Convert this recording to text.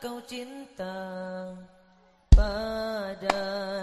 kau cinta padaku.